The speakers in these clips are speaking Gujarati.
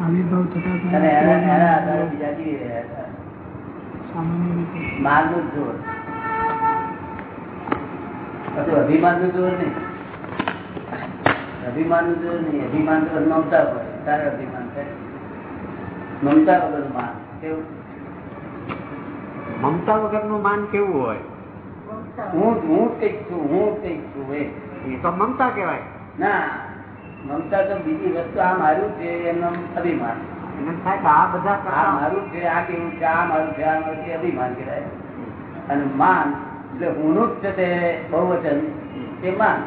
આવિર્ભાવ થતા જોર પછી અભિમાનનું જોર નહીં. અભિમાનનું જોર નહીં. અભિમાન તો મમતા હોય. તારે અભિમાન થાય મમતા વગર માન કેવું? મમતા વગરનું માન કેવું હોય? હું હું કંઈક છું હું કંઈક છું એ. એ તો મમતા કહેવાય. ના મમતા તો બીજી વસ્તુ આ મારું છે એમનું અભિમાન. એમ થાય કે આ બધા આ મારું છે આ કેવું છે આ મારું છે આ મારું છે અભિમાન કહેવાય. અને માન એટલે હુંનું જ છે તે બહુવચન એ માન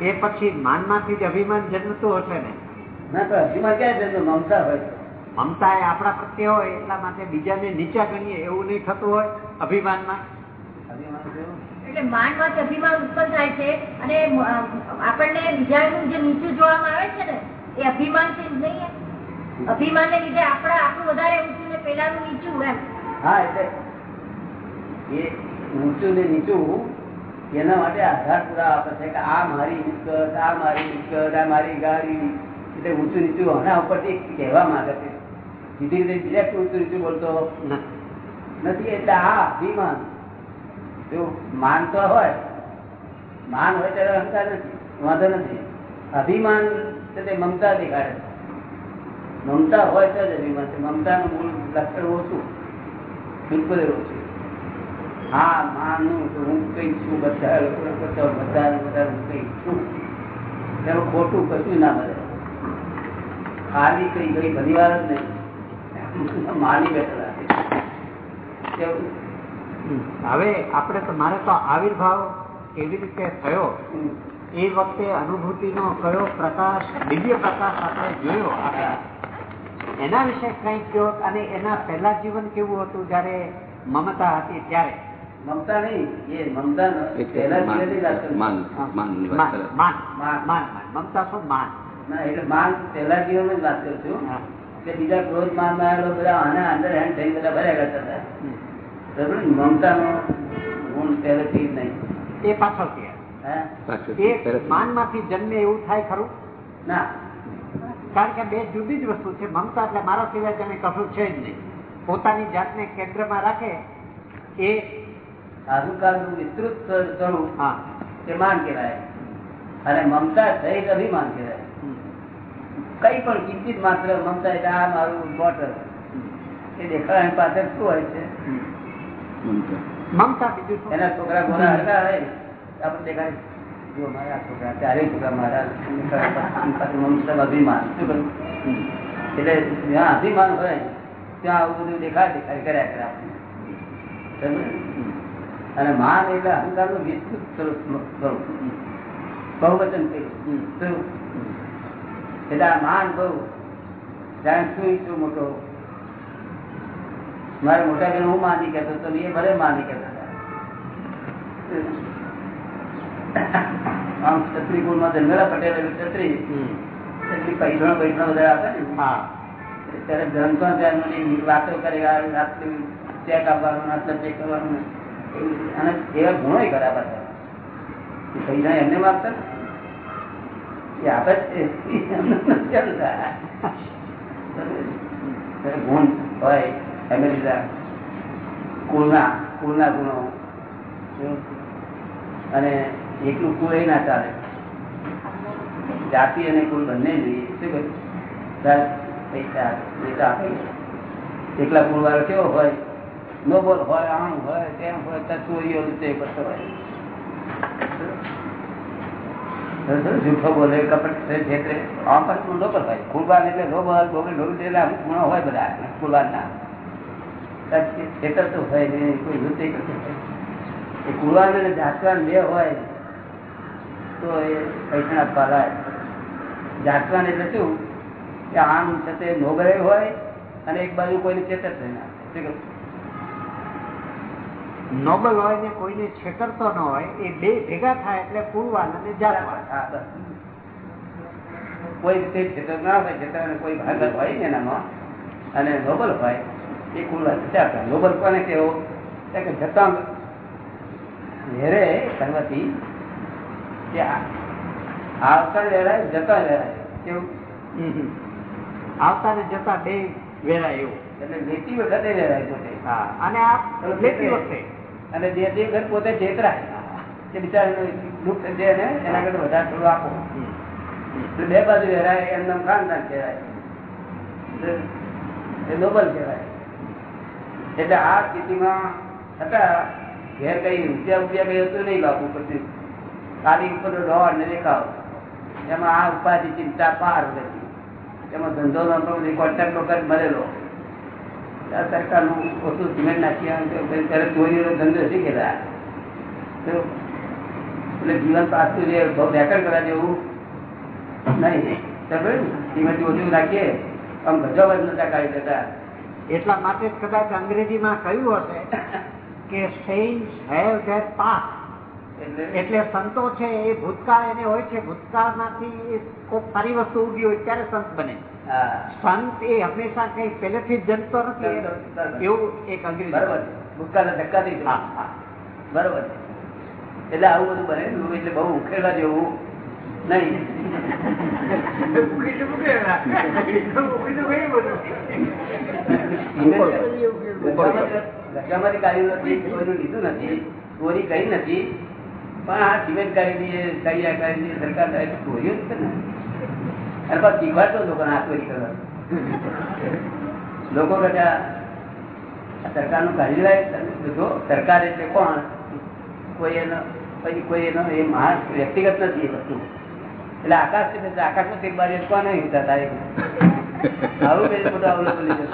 એ પછી માનમાંથી જ અભિમાન જન્મતું હશે ને? ના તો અભિમાન ક્યાં છે મમતા હોય. મમતા એ આપણા પ્રત્યે હોય એટલા માટે બીજાને નીચા ગણીએ એવું નહીં થતું હોય અભિમાનમાં? એટલે માનમાંથી અભિમાન ઉત્પન્ન થાય છે અને આપણને બીજાનું જે નીચું જોવામાં આવે છે ને, એ અભિમાન છે નહીં અભિમાન ને લીધે આપણા આપણું વધારે ઊંચું ને પેલાનું નીચું એમ. હા, એટલે એ ઊંચું ને નીચું એના માટે આધાર પૂરા આપે છે કે આ મારી મિલકત, આ મારી મિલકત, આ મારી ગાડી, એટલે ઊંચું નીચું આના ઉપરથી કહેવા માંગે છે. સીધી રીતે બીજા ઊંચું નીચું બોલતો. નથી, એટલે આ અભિમાન જો માન તો હોય, માન હોય ત્યારે અહંકાર નથી, વાંધો નથી. અભિમાન તે મમતા દેખાડે મમતા હોય તો જ અભિમાન છે. મમતાનું મૂળ લક્ષણ ઓછું, બિલકુલ એવું છે. હા, માનું તો હું કઈ છું, બધા લોકો બધા બધા હું કઈ છું. ત્યારે ખોટું કશું ના મળે. ખાલી કઈ કઈ ઘણી વાર જ નહીં. માની બેઠેલા? હવે આપણે તો મારે તો આવિર્ભાવ કેવી રીતે થયો. એ વખતે અનુભૂતિનો કયો પ્રકાશ દિવ્ય પ્રકાશ આપણે જોયો આપણે. એના વિશે કઈ કયો અને એના પહેલા જીવન કેવું હતું જયારે મમતા હતી ત્યારે? મમતા નહીં એ મમતા મમતા શું? માન. એટલે માન પહેલા જીવન જ વાત કરું છું. કે બીજા ક્રોધ માનમાં બધા આના અંદર હેન્ડ થઈને બધા ભર્યા કરતા હતા. હમ. નો ગુણ પહેલેથી નહીં. એ પાછળથી હે? એ માનમાંથી જન્મે એવું થાય ખરું? ના. કારણ કે બે જુદી જ વસ્તુ છે. મમતા એટલે મારા સિવાય તમે કશું છે જ નહીં. પોતાની જાતને કેન્દ્રમાં રાખે એ અહંકારનું વિસ્તૃત સ્વરૂપ હા. એ માન કહેવાય. અને મમતા સહિત અભિમાન કહેવાય. કઈ પણ કિંચિત માત્ર મમતા એટલે આ મારું બોટલ. એ દેખાવાની પાછળ શું હોય છે. મમતા. મમતા બીજું શું? એના છોકરા હોય આપણે દેખાય જો મારા છોકરા ચારેય છોકરા મારા મમતા અભિમાન. શું કરું એટલે જ્યાં અભિમાન હોય ત્યાં આવું બધું દેખાય દેખાય કર્યા કરે આપણે. અને માન એટલે અહંકારનું વિસ્તૃત સ્વરૂપ. બહુવચન કહ્યું. એટલે આ માન બહુ. જાણે શું ઈચ્છું મોટો? મારે મોટા બેન હું માની કહેતો હતો એ ભલે માની કહેતા હતા. આમ છત્રી કુળમાં જન્મેલા પટેલ એવી છત્રી હમ. છત્રી પૈસા પૈસા બધા આપે ને. હા. ત્યારે ગ્રંથો ત્યારની વાતો કરે આ ચેક આપવાનું આટલા ચેક કરવાનું. અને એવા ગુણો કર્યા પાછા. પૈસા એમને ને? એ આપે છે. ગુણ હોય. અમેરિકા કુળના કુળના ગુણો. અને એકલું કુળ એ ના ચાલે. જાતિ અને કુલ બંને જોઈએ. શું કહ્યું? પૈસા પૈસા આપે એકલા કુળ વાળો કેવો હોય? નોબલ હોય, આમ હોય, તેમ હોય ત્યાં ચોરીઓ તે કરતો હોય. જૂઠો બોલે, કપટ છેતરે. આમ પણ નોબલ હોય કુલબાન એટલે નોબલ બોબલ ઢોલ એટલે ગુણો હોય બધા. કુલબાનના છેતરતો હોય ને કોઈ હોય. એ અને જાતવાન બે હોય તો એ પૈસા આપવા લાય જાતવાન એટલે શું? કે આમ છે તે નોબરે હોય અને એક બાજુ કોઈને ચેતર થઈ ના શું નોબલ હોય ને કોઈને છેતરતો ન હોય એ બે ભેગા થાય એટલે કુળવાન અને જાતવાન કોઈ રીતે છેતર ના હોય છેતર કોઈ ભાગત હોય ને એનામાં અને નોબલ હોય એ કુલ ચાલતા ધંધો કોને કેવો કે જતા વેરે કરવાથી કે આવતા વેરાય જતા વેરાય. કેવું. આવતા ને જતા બે વેરાય એવું. એટલે લેતી વખતે વેરાય પોતે. હા અને આ લેતી વખતે. અને દેતી વખત પોતે છેતરાય કે બિચારાનું દુઃખ છે ને એના કરતા વધારે થોડું આપો. બે બાજુ વેરાય એમનું ખાનદાન કહેવાય. એ નોબલ કહેવાય. એટલે આ સ્થિતિમાં હતા ઘેર કઈ રૂપિયા રૂપિયા કઈ હતું નહીં બાપુ, પછી ખાલી ઉપર દોડ ને દેખાવ. એમાં આ ઉપાધિ ચિંતા પાર હતી એમાં ધંધો નતો કોન્ટ્રાક્ટ વગર મળેલો સરકારનું ઓછું સિમેન્ટ નાખી ત્યારે ચોરીનો ધંધો શીખેલા. એટલે જીવન પાછું જે બેકર કરવા જેવું નહીં. સિમેન્ટ ઓછું નાખીએ. આમ ગજો જ નતા કાઢી દેતા. એટલા માટે કદાચ અંગ્રેજીમાં કહ્યું હશે કે એટલે? સંતો છે એ ભૂતકાળ એને હોય છે ભૂતકાળમાંથી કોઈ સારી વસ્તુ ઉગી હોય ત્યારે સંત બને. સંત એ હંમેશા કઈ પહેલેથી જનતો નથી એવું એક અંગ્રેજી બરોબર. ભૂતકાળના ધક્કા. બરોબર. એટલે આવું બધું બનેલું એટલે બહુ ઉખેડવા જેવું નહીં. ગજામાંથી કાઢ્યું કોઈનું લીધું નથી ચોરી કરી નથી. પણ આ સિમેન્ટ કાઢી દઈએ કાઢી દઈએ સરકાર કરે તો છે ને. અને પાછું શીખવાડતો લોકોને આ ચોરી કરવા લોકો કદાચ સરકારનું કાઢી લેવાય. જો સરકાર એટલે કોણ? કોઈ એનો પછી કોઈ એનો એ માણસ વ્યક્તિગત નથી એ વસ્તુ. એટલે આકાશ છે આકાશમાં એક બાર કોણ નહીં હોતા તારે આવું બધું અવલોકન લીધું.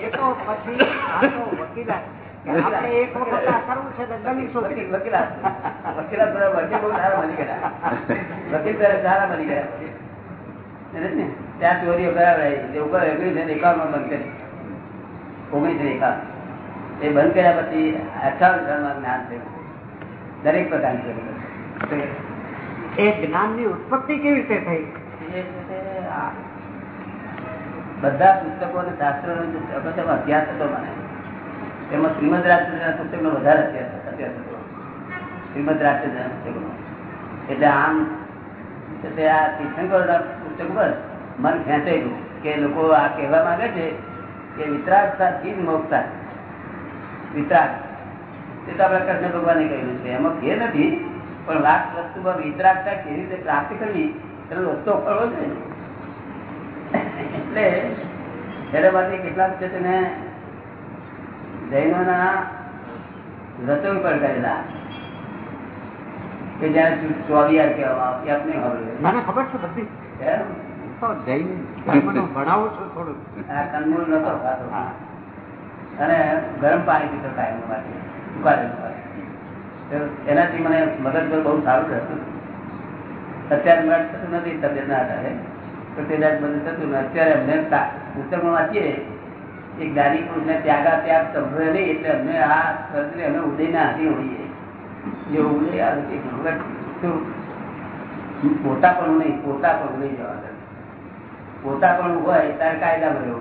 એ તો પછી આ તો ત્યાં ચોરીઓ કરાવડાવી એકાવન એ બંધ કર્યા પછી અઠાવન સાલમાં જ્ઞાન થયું દરેક પ્રકારની એ જ્ઞાનની ઉત્પત્તિ કેવી રીતે થઈ? બધા પુસ્તકો અને શાસ્ત્રો અભ્યાસ હતો મને તેમાં શ્રીમદ રાજચંદ્રના પુસ્તકનો વધારે અભ્યાસ અભ્યાસ હતો. શ્રીમદ રાજચંદ્રના પુસ્તકનો એટલે આમ તે આ તીર્થંકરોના પુસ્તક પર મન ખેંચાયેલું કે લોકો આ કહેવા માંગે છે કે વિતરાગતાથી જ મોકતા વિતરાગ. તે તો આપણા કૃષ્ણ ભગવાને કહ્યું છે. એમાં ફેર નથી, પણ વાત વસ્તુમાં વિતરાગતા કેવી રીતે પ્રાપ્ત કરવી, એનો રસ્તો ખરો છે ને. એટલે ત્યારે કેટલાક છે તેને જૈનોના વ્રતો પર કરેલા કે જ્યાં ચોવિયાર કહેવામાં આવે આપને ખબર મને ખબર છે બધી. તો જૈન ભણાવું છું થોડું આ કંદમૂળ નતો ખાતો. અને ગરમ પાણી પીતો કાયમ માટે ઉકાળેલું તો એનાથી મને મગજ પર બહુ સારું થતું. અત્યારે મને થતું નથી તબિયત ના આધારે. તો તે દાડ બધું થતું અત્યારે અમને વાંચીએ, એક દારી પુરુષને ત્યાગા ત્યાગ સંભળે નહીં, એટલે અમને આ સર્જને અમે ઉદયના હાથી હોઈએ જે ઉદય પોતા પણ નહીં, પોતા પણ નહીં જવા દે પોતા પણ હોય ત્યારે કાયદા ભર્યો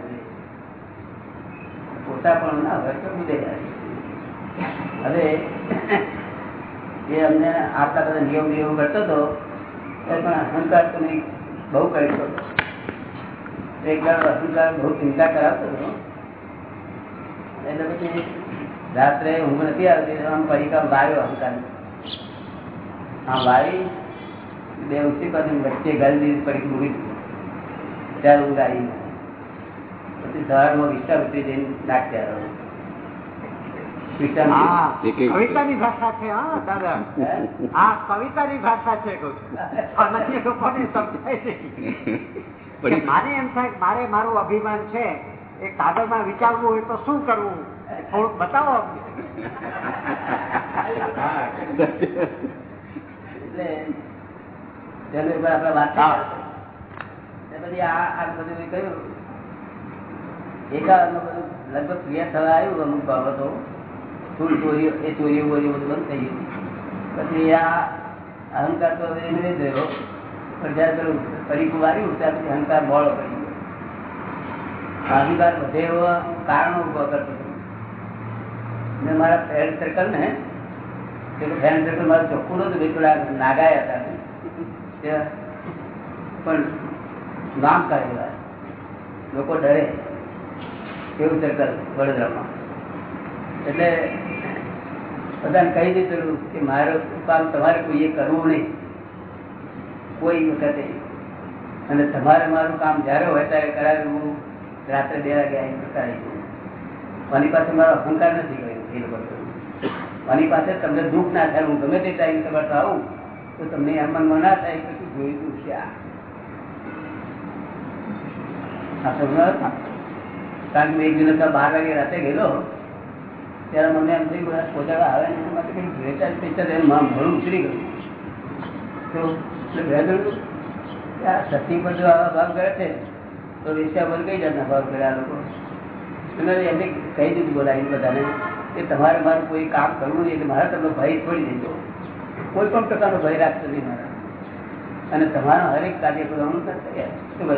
પોતા પણ ના હોય, તો આવે. હવે એ અમને આટલા બધા નિયમ નિયમ કરતો હતો પણ અહંકાર તો નહીં. બહુ કરી એક વાર અહંકાર બહુ ચિંતા કરાવતો હતો. એટલે પછી રાત્રે ઊંઘ નથી આવતી, આમ પરીકા વાળ્યો અહંકાર હા વાળી, બે ઉઠી પાછી વચ્ચે ગાલી દીધી પડી મૂકી. ત્યારે ઊંઘ આવી. પછી સવારમાં વિસ્તાર ઉતરી જઈને નાખ્યા કવિતાની ભાષા છે હા દાદા. હા કવિતાની ભાષા છે કહું લોકોને સમજાય મારે એમ થાય મારે મારું અભિમાન છે એ કાગળમાં વિચારવું હોય તો શું કરવું? થોડુંક બતાવો લગભગ ક્રિયા થવા આવ્યું અમુક બાબતો. થોડી ચોરીઓ એ ચોરીઓ બોરીઓ બધું બંધ થઈ ગયું. પછી આ અહંકાર તો હવે એને જ રહ્યો પણ જયારે પેલું પરીખું વાર્યું, ત્યાર પછી અહંકાર મોડો પડી ગયો. અહંકાર વધે એવો કારણો ઊભો કરતો મેં મારા ફ્રેન્ડ સર્કલ ને, પેલું ફ્રેન્ડ સર્કલ મારું ચોખ્ખું નતું ભાઈ થોડા નાગાયા હતા. પણ નામ કાઢેલા લોકો ડરે એવું સર્કલ વડોદરામાં. એટલે બધાને કહી દીધેલું કે મારું કામ તમારે કોઈએ કરવું નહીં. કોઈ વખતે. અને તમારે મારું કામ જ્યારે હોય ત્યારે કરાવ્યું રાત્રે બે વાગે આવીને કરાવી મારી પાસે મારો અહંકાર નથી ગયો એ લોકો મારી પાસે તમને દુઃખ ના થાય, હું ગમે તે ટાઈમ તમારે આવું, તો તમને એમ મનમાં ના થાય કે શું જોઈતું છે આ કારણ કે એક દિવસ બાર વાગે રાતે ગયેલો. ત્યારે મને એમ થયું, બધા પોતાના આવે ને એના માટે કંઈક વેચાણ પેચાણ એમ મારું મોડું ઉછરી ગયું. તો એટલે આ સતી પર જો આવા ભાવ કરે છે, તો રિક્ષા પર કઈ જાતના ભાવ કરે આ લોકો? એટલે એમને કહી દીધું બોલાવીને બધાને? કે તમારે મારું કોઈ કામ કરવું નહીં એટલે મારે તમને ભય છોડી દેજો. કોઈ પણ પ્રકારનો ભય રાખતો નહીં મારા. અને તમારા હરેક કાર્ય કરવાનું શું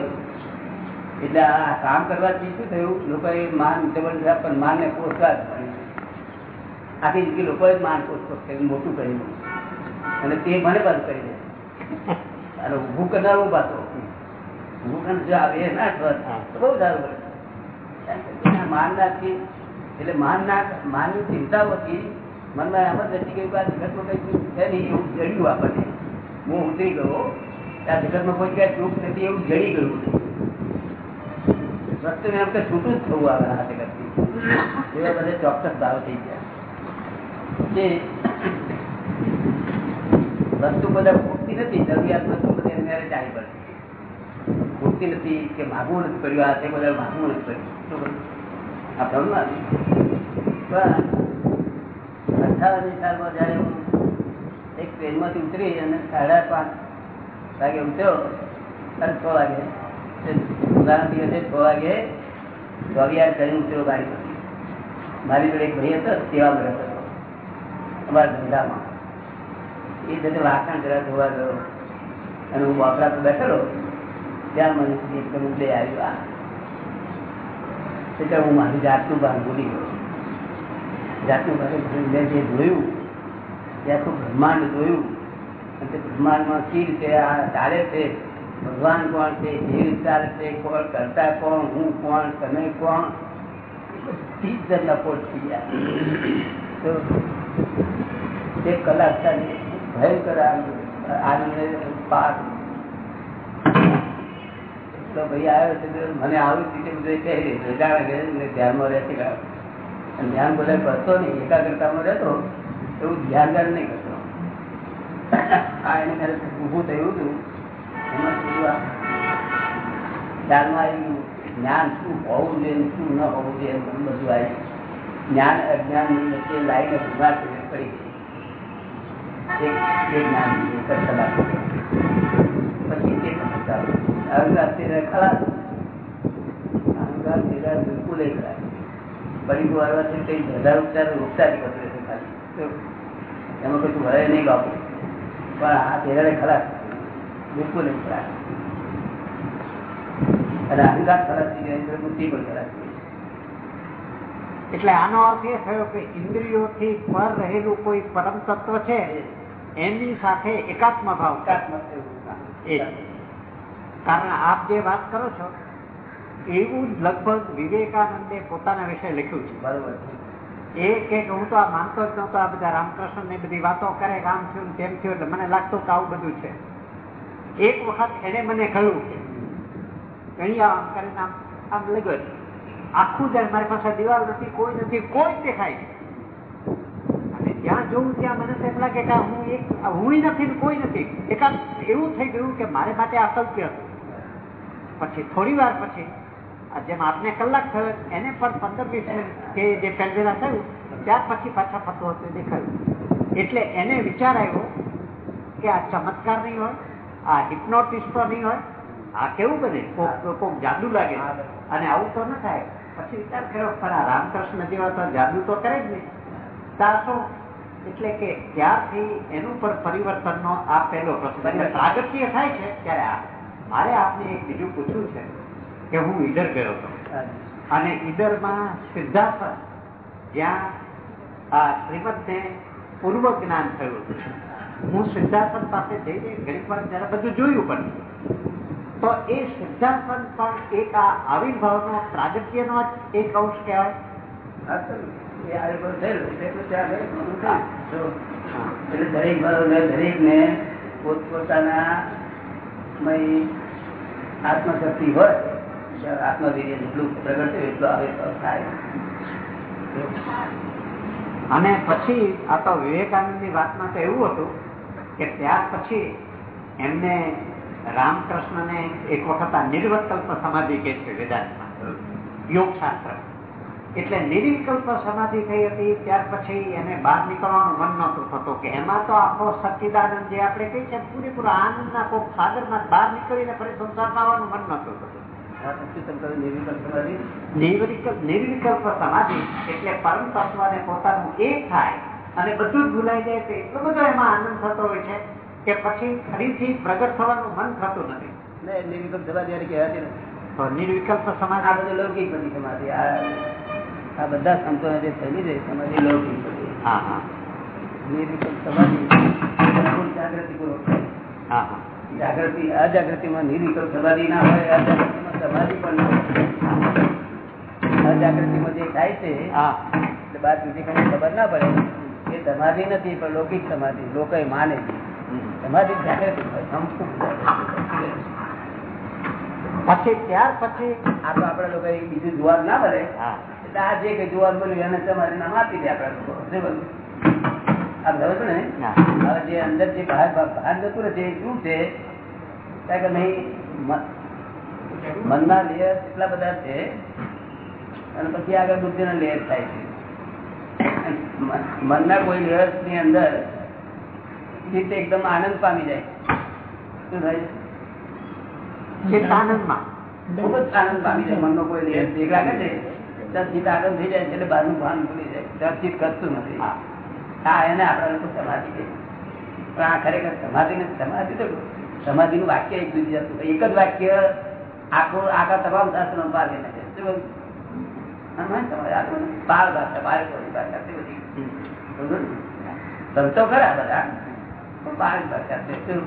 એટલે આ કામ કરવાથી શું થયું? લોકોએ માન જબરદસ્ત પણ માનને પડે. આખી જિંદગી લોકોએ જ માન પોષ કરી મોટું કર્યું. અને તે મને બંધ કરી દે. અને ઊભું કરનારું પાછો ઊભું કરનાર જો આવે ના બહુ સારું પડે. માન નાખી એટલે માન ના માનની ચિંતા હતી. મનમાં એમ જ નથી ગયું કે આ જગતમાં કઈ છે નહીં એવું જડ્યું આપણને. હું ઉતરી ગયો. આ જગતમાં કોઈ ક્યાંય દુઃખ નથી એવું જડી ગયું વસ્તુ એમ કે છૂટું જ થવું આવે આ જગતથી. એવા બધા ચોક્કસ ભાવ થઈ ગયા. જે વસ્તુ બધા ખૂટતી નથી, જરૂરિયાત વસ્તુ બધી અંદર ચાલી પડે. ખૂટતી નથી કે માગવું નથી કર્યું આ તે બધા માગવું નથી શું આ ભ્રમ અઠાવન સાલમાં જયારે હું એક ટ્રેનમાંથી ઉતરી અને સાડા પાંચ વાગે ઉતર્યો અને છ વાગે ઉદાહરણ દિવસે છ વાગે ચોવીયાર કરીને ઉતર્યો ગાડી મારી જોડે એક ભાઈ હતો સેવા મળ્યો હતો. અમારા ધંધામાં એ જતે વાસણ જરા ધોવા ગયો અને હું વાપરા પર બેઠેલો. ત્યાં મને એકદમ ઉદય આવ્યું. આ એટલે હું મારી જાતનું ભાન ભૂલી ગયો. જાતનું ભાન મેં જે જોયું તે આખું બ્રહ્માંડ જોયું. અને તે બ્રહ્માંડમાં કઈ રીતે આ ચાલે છે, ભગવાન કોણ છે જે રીતે છે, કોણ કરતા કોણ, હું કોણ, તમે કોણ? ચીજ લપોટ થઈ ગયા. તો એક કલાક ચાલી ભયંકર આનંદ તો ભાઈ આવ્યો મને આવી રીતે બધું કહી દે જાણે કે ધ્યાનમાં ધ્યાન બધા કરતો નહીં, એકાગ્રતામાં રહેતો. એવું ધ્યાન ધ્યાન નહીં કરતો. આ એને ઊભું થયું હતું. એમાં શું ધ્યાનમાં આવી જ્ઞાન શું હોવું જોઈએ શું ન હોવું જોઈએ બધું આવ્યું આવી જ્ઞાન અજ્ઞાન વચ્ચે લાઈને ઊભા પડી ભરે નહીં પણ આ તેરાને ખલાસ બિલકુલ એક ખલાસ અને અહંકાર ખલાસ થઈ એટલે બુદ્ધિ પણ ખલાસ થઈ. એટલે આનો અર્થ એ થયો કે ઇન્દ્રિયોથી પર રહેલું કોઈ પરમ તત્વ છે એની સાથે એકાત્મ ભાવ કારણ આપ જે વાત કરો છો એવું લગભગ વિવેકાનંદે પોતાના વિશે લખ્યું છે. બરોબર એ કે હું તો આ માનતો જ નહોતો આ બધા રામકૃષ્ણ ને બધી વાતો કરે રામ થયું ને તેમ થયું એટલે મને લાગતું કે આવું બધું છે. એક વખત એને મને કહ્યું કે અહીંયા આમ કરીને આમ આમ લગ્યો આખું જ મારી પાસે દિવાલ નથી કોઈ નથી કોઈ દેખાય નહીં. જ્યાં જોઉં ત્યાં મને તો એમ લાગે કે હું એક હું નથી કોઈ નથી. એકાદ એવું થઈ ગયું કે મારે માટે અસત્ય હતું. પછી થોડી વાર પછી આ જેમ આપને કલાક થયો એને પણ પંદર વીસ મિનિટ કે જે પહેલેલા થયું ત્યાર પછી પાછા ફરતો હતો દેખાયું. એટલે એને વિચાર આવ્યો કે આ ચમત્કાર નહીં હોય આ હિપ્નોટિસ્ટ નહીં હોય આ કેવું બને? કોક કોક જાદુ લાગે. અને આવું તો ન થાય. પછી વિચાર કર્યો ખરા રામકૃષ્ણ જેવા તો જાદુ તો કરે જ નહીં. શું એટલે કે ત્યારથી એનું પણ પરિવર્તનનો આ પહેલો પ્રશ્ન. પ્રાગત્ય થાય છે ત્યારે આ મારે આપને એક બીજું પૂછવું છે કે હું ઈડર ગયો હતો. અને ઈડરમાં સિદ્ધાર્થ જ્યાં આ શ્રીમદને પૂર્વ જ્ઞાન થયું. હું સિદ્ધાર્થન પાસે જઈને ઘણી વાર ત્યારે બધું જોયું પણ તો એ સિદ્ધાર્થન પણ એક આ આવિર્ભાવનો પ્રાગત્યનો જ એક અંશ કહેવાય? એટલે એટલે દરેક ને પોતપોતાના મય આત્મશક્તિ હોય આત્મવીર્ય જેટલું પ્રગટ થયું આવે તો થાય. અને પછી આ તો વિવેકાનંદની વાતમાં તો એવું હતું કે ત્યાર પછી એમને રામકૃષ્ણને એક વખત આ નિર્વકલ્પ સમાધિ કે છે વેદાંતમાં. યોગ શાસ્ત્ર એટલે નિરિકલ્પ સમાધિ થઈ હતી ત્યાર પછી એને બહાર નીકળવાનું મન નહોતું થતું કે એમાં તો આખો સચ્ચિદાનંદ જે આપણે કહી છે પૂરેપૂરો આનંદના કોક સાગરમાં બહાર નીકળીને ફરી સંસારમાં આવવાનું મન નહોતું થતું. નિર્વિકલ્પ સમાધિ. સમાધિ એટલે પરમ તત્વને પોતાનું એ થાય અને બધું જ ભૂલાઈ જાય તો એટલો બધો એમાં આનંદ થતો હોય છે કે પછી ફરીથી પ્રગટ થવાનું મન થતું નથી. ને નિર્વિકલ્પ સમાધિ નિર્વિકલ્પ નિર્વિકલ્પ આ બધું લૌકિક બધી સમાધિ આ બધા સંતોને જે થયેલી છે સમાધિ લૌકિક હા હા. નિર્વિકલ્પ સમાધિ સંપૂર્ણ જાગૃતિ પૂર્વક થાય. હા હા. જાગૃતિ અજાગૃતિમાં નિર્વિકલ્પ સમાધિ ના હોય અજાગૃતિમાં સમાધિ પણ ના હોય. અજાગૃતિમાં જે થાય છે એટલે બાદ બીજી કઈ ખબર ના પડે. એ સમાધિ નથી પણ લૌકિક સમાધિ લોકો માને છે. સમાધિ જાગૃતિ. પછી ત્યાર પછી આ તો આપડે લોકો બીજું જોવા ના મળે. હા. આ જે કઈ જોવાનું બોલ્યું એને તમારે નામ આપી દે આપડા લોકો. શું બોલું? આ બરાબર ને? હવે જે અંદર જે બહાર બહાર જતું રહે છે એ શું છે? કારણ કે નહીં મનના લેયર એટલા બધા છે અને પછી આગળ બુદ્ધિના લેયર થાય છે. મનના કોઈ લેયર્સની અંદર ચિત્ત એકદમ આનંદ પામી જાય. શું થાય? ચિત્ત આનંદમાં. ખૂબ જ આનંદ પામી જાય મનનો કોઈ લેયર. એક લાગે છે? ત્યાં ચિત્ત આગળ થઈ જાય એટલે બહારનું ભાન ભૂલી જાય. ત્યાં ચિત્ત કરતું નથી. હા. એને આપણા લોકો સમાધિ કહે. પણ આ ખરેખર સમાધિ ને સમાધિ તો સમાધિ નું વાક્ય એક બીજું હતું એક જ વાક્ય આખું આખા તમામ શાસ્ત્રો પાર લઈને નાખે શું બાળ ભાષા કોની ભાષા તે બધી? સંતો ખરા બધા. પણ બાળ ભાષા છે. શું?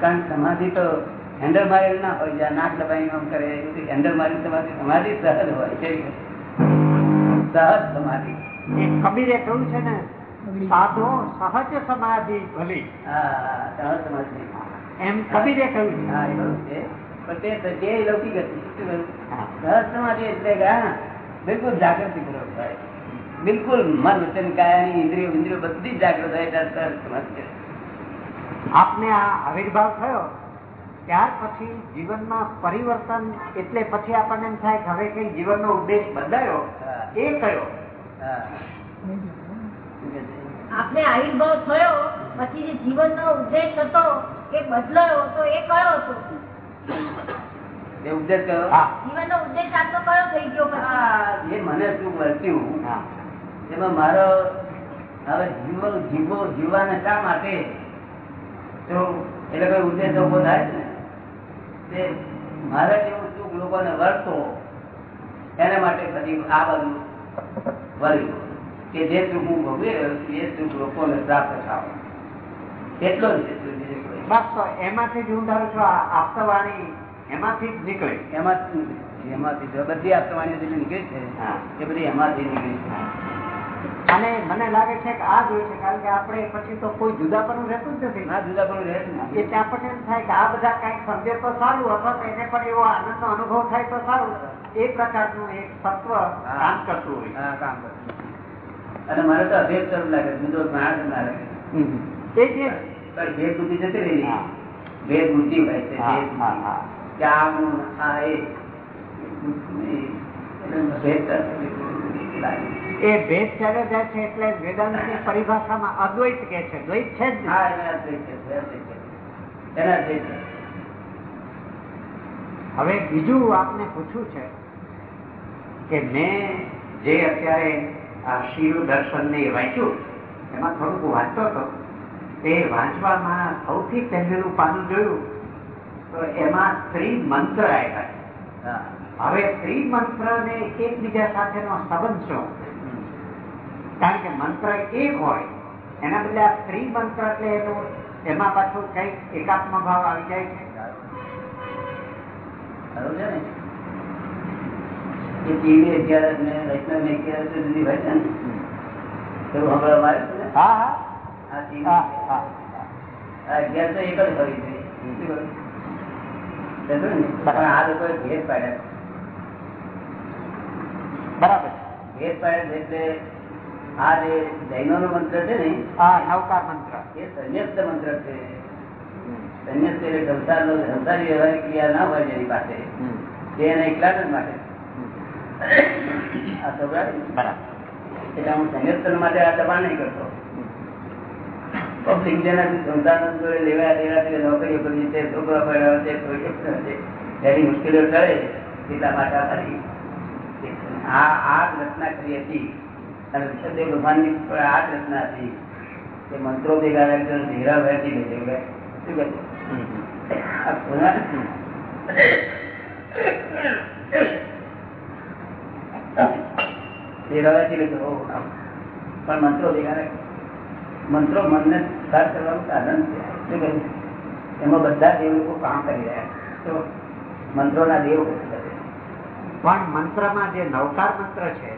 કારણ સમાધિ તો હેન્ડલ મારી ના હોય જ્યાં નાક દબાઈ આમ કરે હેન્ડલ મારી સમાધિ સમાધિ સહજ હોય છે સહજ સમાધિ. એ કબીરે કહ્યું છે ને સાધો સહજ સમાધિ ભલી. હા સહજ સમાધિ. એમ કબીરે કહ્યું છે. હા એવું છે. પણ તે જે લૌકિક હતી. શું સહજ સમાધિ એટલે હા, બિલકુલ જાગૃતિ પૂર્વક થાય. બિલકુલ મન વચન કાયાની ઇન્દ્રિયો ઇન્દ્રિયો બધી જાગૃત થાય ત્યારે સહજ સમાધિ છે. આપને આ આવિર્ભાવ થયો? ત્યાર પછી જીવનમાં પરિવર્તન એટલે પછી આપણને એમ થાય કે હવે કઈ જીવનનો ઉદ્દેશ બદલાયો એ કયો? આપણે આપને આવિર્ભાવ થયો પછી જે જીવનનો ઉદ્દેશ હતો એ બદલાયો તો એ કયો હતો? એ ઉપદેશ કયો? હા. જીવનનો ઉદ્દેશ આપનો કયો થઈ ગયો એ જે મને શું વર્ત્યું હા. એમાં મારો હવે જીવો જીવો જીવવાને શા માટે? તો એટલે કોઈ ઉદ્દેશ ઊભો થાય છે ને? તે મારા જેવું સુખ લોકોને વર્તો એના માટે બધી આ બધું વર્યું કે જે સુખ હું ભોગવી રહ્યો છું એ સુખ લોકોને પ્રાપ્ત થાવ. એટલો જ છે બસ તો એમાંથી જ હું ધારું છું આ આપતવાણી એમાંથી જ નીકળે. એમાં જ એમાંથી બધી જેટલી નીકળી છે એ બધી એમાંથી નીકળે છે. અને મને લાગે છે કે આ જોયું છે કારણ કે આપણે પછી તો કોઈ જુદા પણ રહેતું જ નથી. ના જુદા પણ રહેતું જ એટલે આપણને એમ થાય કે આ બધા કંઈક સમજે તો સારું અથવા તો એને પણ એવો આનંદનો અનુભવ થાય તો સારું. એ પ્રકારનું એક તત્વ કામ કરતું હોય. કામ કરતું અને મને તો અભેદ સ્વરૂપ લાગે બીજો જ્ઞાન ના લાગે એ જે પણ ભેદ બુદ્ધિ જતી રહી ભેદ બુદ્ધિ હોય છે કે આમ આ એ. ભેદ તરફ લાગે એ ભેદ ચાલે જાય છે એટલે વેદાંતની પરિભાષામાં અદ્વૈત કે છે. દ્વૈત છે જ. હવે બીજું આપને પૂછવું છે કે મેં જે અત્યારે આ શિવ દર્શન ને વાંચ્યું એમાં થોડુંક વાંચતો હતો તે વાંચવામાં સૌથી પહેલેલું પાનું જોયું તો એમાં ત્રિમંત્ર આવ્યા હવે ત્રી મંત્ર ને એકબીજા સાથેનો સંબંધ શું? કારણ કે મંત્ર એક હોય એના બદલે આ સ્ત્રી મંત્ર એટલે એનું એમાં પાછું કંઈક એકાત્મ ભાવ આવી જાય છે. હોય ને? એવું હા હા. તો એક જ ફરી? પણ આ લોકોએ ભેદ પાડ્યા બરાબર. ભેદ પાડ્યા એટલે આ જે જૈનો નો મંત્ર છે ને હા નવકાર મંત્ર. એ સંન્યસ્ત મંત્ર છે. સંન્યસ્ત એટલે સંસારનો સંસારી વ્યવહારિક ક્રિયા ના હોય જેની પાસે. તે એના એકલા જ માટે આ બરાબર. એટલે હું સંન્યસ્ત માટે આ દબાણ નહીં કરતો. પબ્લિક સંસાર જોડે લેવા દેવા છે નોકરીઓ કરવી છે છોકરા પડ્યા છે એની મુશ્કેલીઓ ટળે એટલા માટે આ આ રચના કરી હતી. અને ઋષભદેવ ભગવાનની આ જ રચના હતી કે મંત્રો ભેગા રાખજો વહેતી લેજો શું કહે આ પુનઃ હીરા વહેતી લેજો પણ મંત્રો ભેગા રાખજો મંત્રો મનને સાર કરવાનું સાધન છે. શું એમાં બધા દેવ લોકો કામ કરી રહ્યા છે. તો મંત્રોના દેવ કરે છે. પણ મંત્રમાં જે નવકાર મંત્ર છે.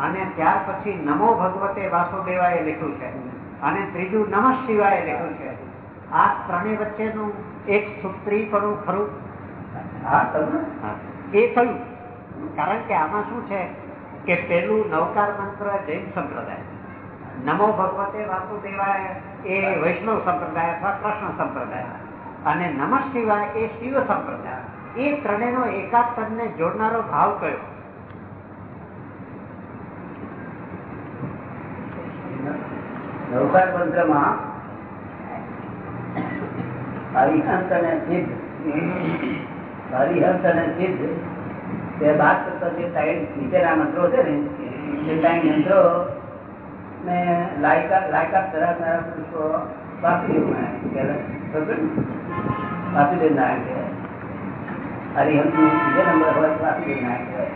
અને ત્યાર પછી નમો ભગવતે વાસુદેવાએ લખ્યું છે. અને ત્રીજું નમઃ શિવાય લખ્યું છે. આ ત્રણેય વચ્ચેનું એક સૂત્રી કરું ખરું? એ થયું. કારણ કે આમાં શું છે કે પેલું નવકાર મંત્ર જૈન સંપ્રદાય. નમો ભગવતે વાસુદેવાય એ વૈષ્ણવ સંપ્રદાય અથવા કૃષ્ણ સંપ્રદાય. અને નમઃ શિવાય એ શિવ સંપ્રદાય. એ ત્રણેયનો એકાત્મને જોડનારો ભાવ કયો? નવકાર મંત્રમાં હરિહંસ અને સિદ્ધ હરિહંસ અને સિદ્ધ તે બાદ કરતા જે ત્રણ નીચેના મંત્રો છે ને એ ત્રણ મંત્રો ને લાયકાત લાયકાત ધરાવનારા પુરુષો વાસુદેવ નારાયણ કહેવાય. સમજો ને? વાસુદેવ નારાયણ કહેવાય હરિહંસનું બીજો નંબર હોય તો વાસુદેવ નારાયણ કહેવાય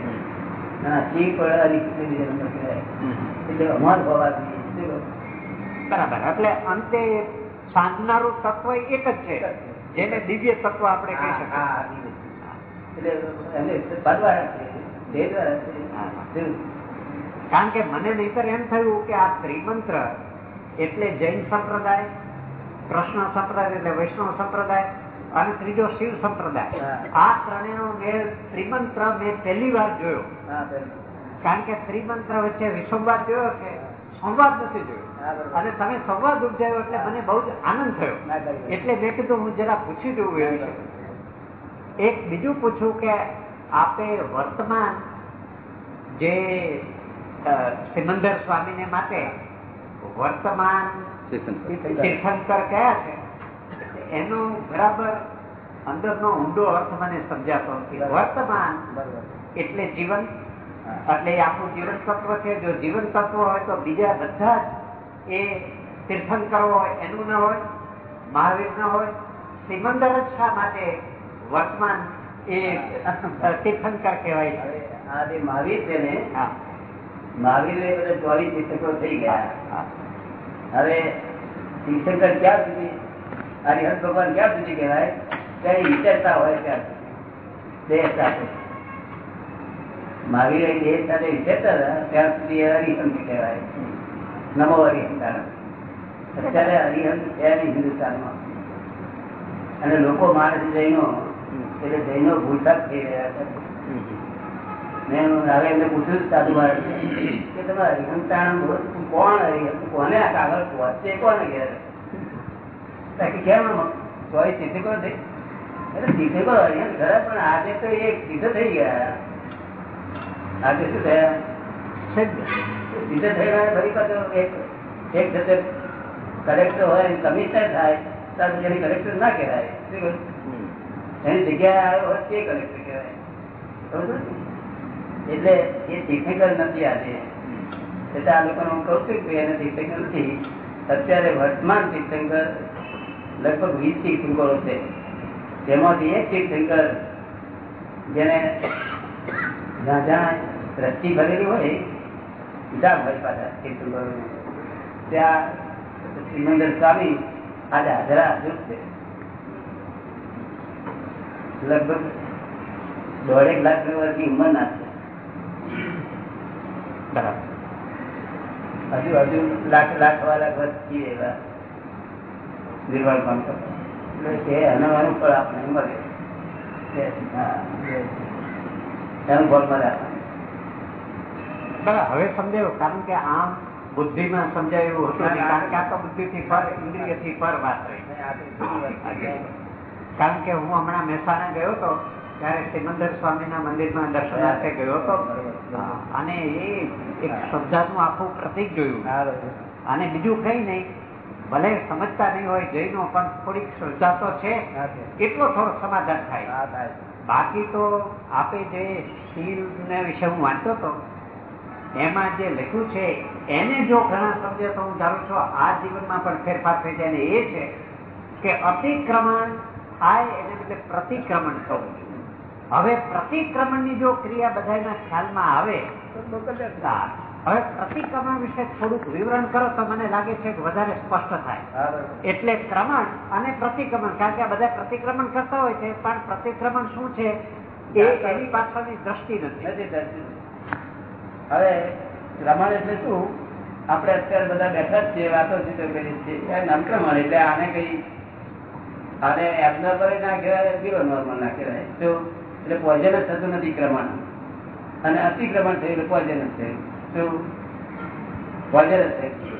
અને શિવ પણ હરિહંસ બીજો નંબર કહેવાય એટલે અમાર હોવા જોઈએ શું કહું? બરાબર. એટલે અંતે સાંધનારું તત્વ એક જ છે. જેને દિવ્ય તત્વ આપણે કહી શકીએ? કારણ કે મને નહીતર એમ થયું કે આ ત્રિમંત્ર એટલે જૈન સંપ્રદાય કૃષ્ણ સંપ્રદાય એટલે વૈષ્ણવ સંપ્રદાય અને ત્રીજો શિવ સંપ્રદાય. આ ત્રણેયનો મેળ ત્રિમંત્ર મેં પહેલી વાર જોયો. કારણ કે ત્રિમંત્ર વચ્ચે વિસંવાદ જોયો છે? સંવાદ નથી જોયો. અને તમે સંવાદ ઉપજાયો એટલે મને બહુ જ આનંદ થયો. એટલે મેં કીધું હું જરા પૂછી દઉં એ વિશે એક બીજું પૂછું કે આપે વર્તમાન જે સિમંદર સ્વામીને માટે વર્તમાન તીર્થંકર. કયા છે? એનો બરાબર અંદરનો ઊંડો અર્થ મને સમજાતો નથી વર્તમાન બરાબર. એટલે જીવન. એટલે આપણું જીવન તત્વ છે. જો જીવન તત્વ હોય તો બીજા બધા જ એ તીર્થંકરો હોય એનું ના હોય મહાવીર ના હોય સિમંદર જ શા માટે વર્તમાન એ તીર્થંકર કહેવાય છે? આ જે મહાવીર છે ને મહાવીર બધા ચોવીસ તીર્થંકરો થઈ ગયા. હવે તીર્થંકર ક્યાં સુધી હરિહર ભગવાન ક્યાં સુધી કહેવાય? ત્યારે વિચારતા હોય ત્યાં દેહ સાથે મહાવીર દેહ સાથે વિચારતા હતા ત્યાં સુધી એ કહેવાય. નમો હરિહંકાર અત્યારે હરિહંસ છે નહીં હિન્દુસ્તાનમાં. અને લોકો મારે છે જૈનો, એટલે જૈનો ભૂલતા થઈ રહ્યા છે. મેં હવે એમને પૂછ્યું સાધુ મારે કે તમે હરિહંતાણ કોણ હરિહંત કોને આ કાગળ વચ્ચે કોને ઘેર? કેમ ચોવીસ તીર્થકો થઈ? એટલે તીર્થકો હરિહંત ખરા પણ આજે તો એક સીધો થઈ ગયા. આજે શું થયા? ફરી પાછો એક એક જતે કલેક્ટર હોય કમિશનર થાય ત્યારે જેની કલેક્ટર ના કહેવાય? એની જગ્યાએ આવ્યો હોય તે કલેક્ટર કહેવાય. એટલે એ તીર્થંકર નથી આજે. એટલે આ લોકોને હું કહું છું કે એને તીર્થંકર નથી. અત્યારે વર્તમાન તીર્થંકર લગભગ વીસ તીર્થંકરો છે. જેમાંથી એક તીર્થંકર જેને જ્યાં જ્યાં દ્રષ્ટિ ભરેલી હોય હિસાબ હોય પાછા ત્યાં સિમંદર સ્વામી આજે હાજરા હાજર છે. લગભગ દોઢેક લાખ વર્ષની ઉંમર ના છે બરાબર. હજુ હજુ લાખ લાખ વાળા વર્ષથી વર્ષ એવા. નિર્માણ પણ કરતા. એટલે તે અનુમાનું ફળ આપણે મળે. એનું ફળ મળે હવે સમજાયું કારણ કે આમ બુદ્ધિમાં સમજાયું હતું કારણ કે આ તો પર ઇન્દ્રિયથી પર વાત રહી. આ તો બીજી વાત કારણ કે હું હમણાં મહેસાણા ગયો હતો ત્યારે સિમંદર સ્વામીના મંદિરમાં દર્શનાર્થે ગયો હતો. અને એ એક શ્રદ્ધાનું આખું પ્રતિક જોયું. અને બીજું કઈ નહીં ભલે સમજતા નહીં હોય જૈનો પણ થોડીક શ્રદ્ધા તો છે. એટલો થોડો સમાધાન થાય. થાય. બાકી તો આપે જે શીલ ને વિશે હું વાંચતો હતો એમાં જે લખ્યું છે એને જો ઘણા સમજે તો હું ધારું છું આ જીવનમાં પણ ફેરફાર થઈ જાય એ છે કે અતિક્રમણ થાય એને બદલે પ્રતિક્રમણ થવું હવે પ્રતિક્રમણની જો ક્રિયા બધાના ખ્યાલમાં આવે હા. હવે પ્રતિક્રમણ વિશે થોડુંક વિવરણ કરો તો મને લાગે છે કે વધારે સ્પષ્ટ થાય એટલે ક્રમણ અને પ્રતિક્રમણ કારણ કે આ બધા પ્રતિક્રમણ કરતા હોય છે પણ પ્રતિક્રમણ શું છે એ એની પાછળની દ્રષ્ટિ નથી. હવે રમણ એટલે શું? આપણે અત્યારે બધા બેઠા જ છીએ, વાતો ચીતો કરીએ છીએ. નમક્રમણ એટલે આને કઈ આને એબનોર્મલ ના કહેવાય ઝીરો નોર્મલ ના કહેવાય. તો એટલે પોઈઝન જ થતું નથી ક્રમણ. અને અતિક્રમણ થયું એટલે પોઈઝન જ થયું. તો પોઈઝન જ થયું.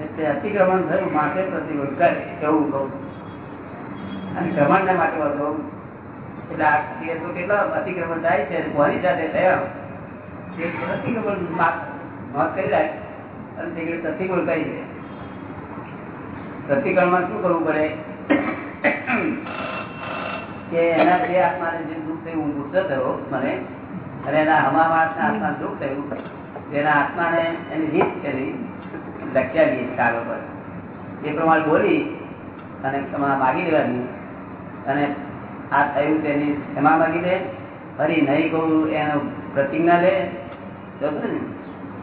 એટલે અતિક્રમણ થયું માટે પ્રતિરોધ કરે એવું કહું. અને ક્રમણ માટે વધુ એટલે આ કેટલા અતિક્રમણ થાય છે કોની સાથે થયા? પ્રતિક્રમણ શું કરવું પડે? કે એના જે આત્માને જે દુઃખ થયું, હું ગુસ્સો થયો મને, અને એના હમા માણસના આત્માને દુઃખ થયું એના આત્માને એની રીત કરી લખ્યા દઈએ કાગળ પર એ પ્રમાણે બોલી અને તમારા માગી લેવાની. અને આ થયું તેની ક્ષમા માગી દે ફરી નહીં કહું, એનો પ્રતિજ્ઞા લે.